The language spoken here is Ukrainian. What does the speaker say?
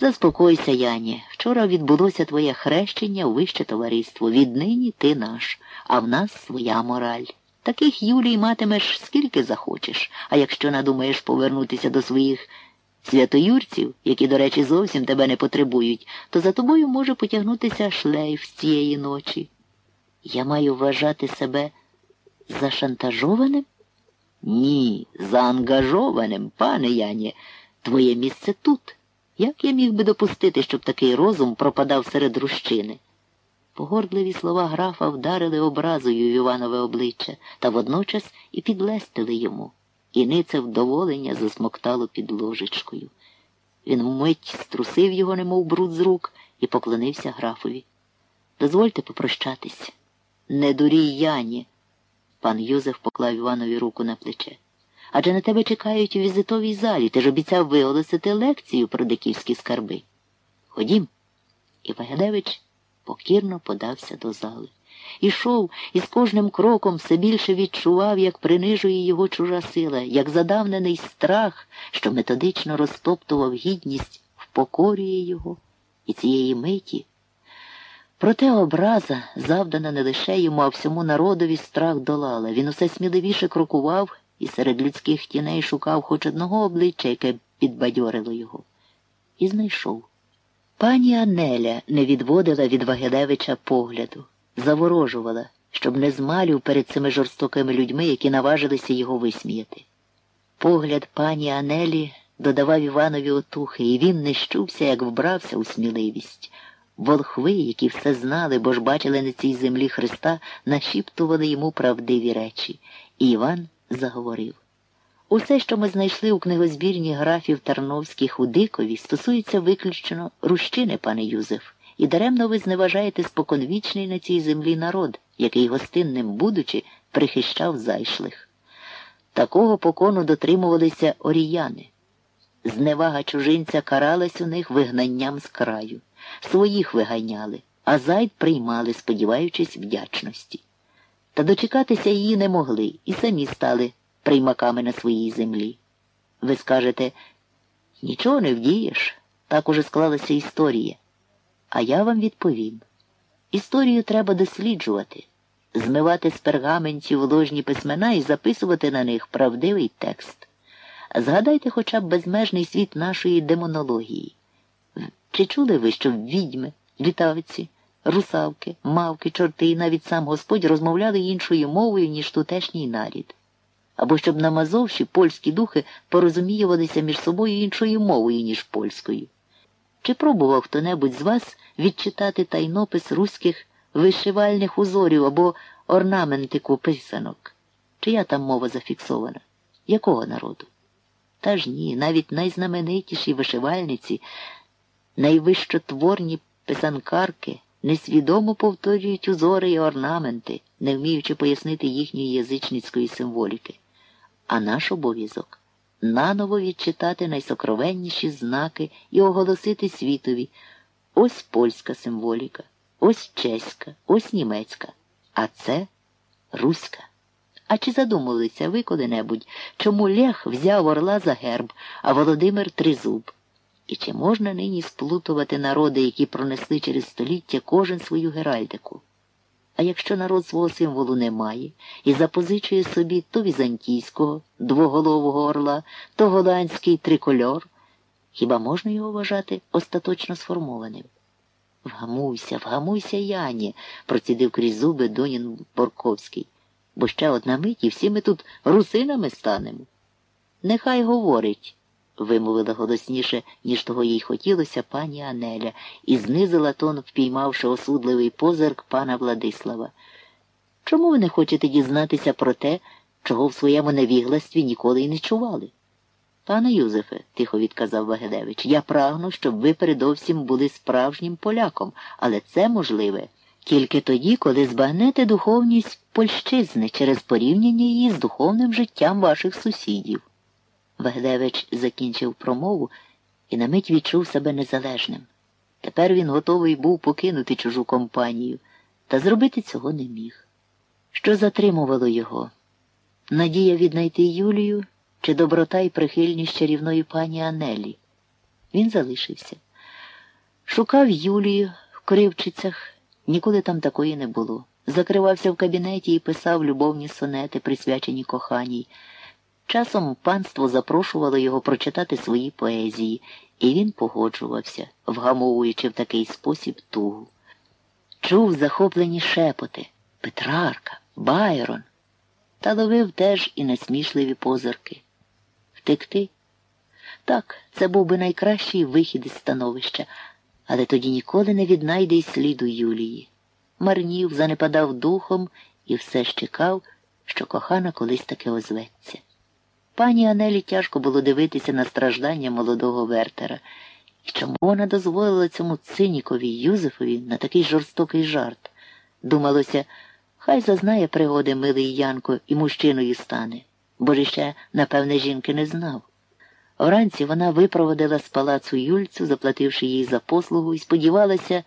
Заспокойся, Яні. Вчора відбулося твоє хрещення у вище товариство. Віднині ти наш, а в нас своя мораль. Таких Юлій матимеш скільки захочеш, а якщо надумаєш повернутися до своїх святоюрців, які, до речі, зовсім тебе не потребують, то за тобою може потягнутися шлейф з цієї ночі. Я маю вважати себе зашантажованим? Ні, заангажованим, пане Яні. Твоє місце тут. Як я міг би допустити, щоб такий розум пропадав серед рущини? Погордливі слова графа вдарили образою в Іванове обличчя та водночас і підлестили йому, і нице вдоволення засмоктало під ложечкою. Він вмить струсив його, немов бруд з рук, і поклонився графові. Дозвольте попрощатись. Не дурій Яні. Пан Юзеф поклав Іванові руку на плече. Адже на тебе чекають у візитовій залі. Ти ж обіцяв виголосити лекцію про диківські скарби. Ходім. І Вагедевич покірно подався до зали. Ішов і з кожним кроком все більше відчував, як принижує його чужа сила, як задавнений страх, що методично розтоптував гідність, впокорює його і цієї миті. Проте образа, завдана не лише йому, а всьому народові страх долала. Він усе сміливіше крокував і серед людських тіней шукав хоч одного обличчя, яке підбадьорило його. І знайшов. Пані Анеля не відводила від Вагедевича погляду, заворожувала, щоб не змалюв перед цими жорстокими людьми, які наважилися його висміяти. Погляд пані Анелі додавав Іванові отухи, і він не щувся, як вбрався у сміливість. Волхви, які все знали, бо ж бачили на цій землі Христа, нашіптували йому правдиві речі. І Іван заговорив. Усе, що ми знайшли у книгозбірні графів Тарновських у Дикові, стосується виключно рущини, пане Юзеф, і даремно ви зневажаєте споконвічний на цій землі народ, який гостинним будучи, прихищав зайшлих. Такого покону дотримувалися оріяни. Зневага чужинця каралась у них вигнанням з краю. Своїх виганяли, а зайд приймали, сподіваючись вдячності. Та дочекатися її не могли і самі стали приймаками на своїй землі. Ви скажете, нічого не вдієш, так уже склалася історія. А я вам відповім. Історію треба досліджувати, змивати з пергаментів ложні письмена і записувати на них правдивий текст. Згадайте хоча б безмежний світ нашої демонології. Чи чули ви, що відьми, літавиці, русавки, мавки, чорти і навіть сам Господь розмовляли іншою мовою, ніж тутешній нарід? Або щоб на Мазовші польські духи порозуміювалися між собою іншою мовою, ніж польською? Чи пробував хто-небудь з вас відчитати тайнопис руських вишивальних узорів або орнаментику писанок? Чия там мова зафіксована? Якого народу? Та ж ні, навіть найзнаменитіші вишивальниці, найвищотворні писанкарки несвідомо повторюють узори і орнаменти, не вміючи пояснити їхньої язичницької символіки. А наш обов'язок наново відчитати найсокровенніші знаки і оголосити світові ось польська символіка, ось чеська, ось німецька, а це руська. А чи задумалися ви коли-небудь, чому Лех взяв орла за герб, а Володимир тризуб? І чи можна нині сплутувати народи, які пронесли через століття кожен свою геральдику? А якщо народ свого символу не має і запозичує собі то візантійського двоголового орла, то голландський трикольор, хіба можна його вважати остаточно сформованим? Вгамуйся, вгамуйся, Яні, процідив крізь зуби Донін Борковський, бо ще одна мить і всі ми тут русинами станемо. Нехай говорить вимовила голосніше, ніж того їй хотілося пані Анеля, і знизила тон, впіймавши осудливий позирк пана Владислава. Чому ви не хочете дізнатися про те, чого в своєму невігластві ніколи й не чували? Пане Юзефе, тихо відказав Вагедевич, я прагну, щоб ви передовсім були справжнім поляком, але це можливе тільки тоді, коли збагнете духовність Польщизни через порівняння її з духовним життям ваших сусідів. Вагдевич закінчив промову і на мить відчув себе незалежним. Тепер він готовий був покинути чужу компанію, та зробити цього не міг. Що затримувало його? Надія віднайти Юлію чи доброта і прихильність чарівної пані Анелі? Він залишився. Шукав Юлію в Кривчицях, ніколи там такої не було. Закривався в кабінеті і писав любовні сонети, присвячені коханій. Часом панство запрошувало його прочитати свої поезії, і він погоджувався, вгамовуючи в такий спосіб тугу. Чув захоплені шепоти Петрарка, Байрон, та ловив теж і насмішливі позирки. Втекти? Так, це був би найкращий вихід із становища, але тоді ніколи не віднайде й сліду Юлії. Марнів, занепадав духом і все ж чекав, що кохана колись таки озветься. Пані Анелі тяжко було дивитися на страждання молодого Вертера. І чому вона дозволила цьому цинікові Юзефові на такий жорстокий жарт? Думалося, хай зазнає пригоди милий Янко і мужчиною стане, бо ж ще, напевне, жінки не знав. Вранці вона випроводила з палацу Юльцю, заплативши їй за послугу, і сподівалася,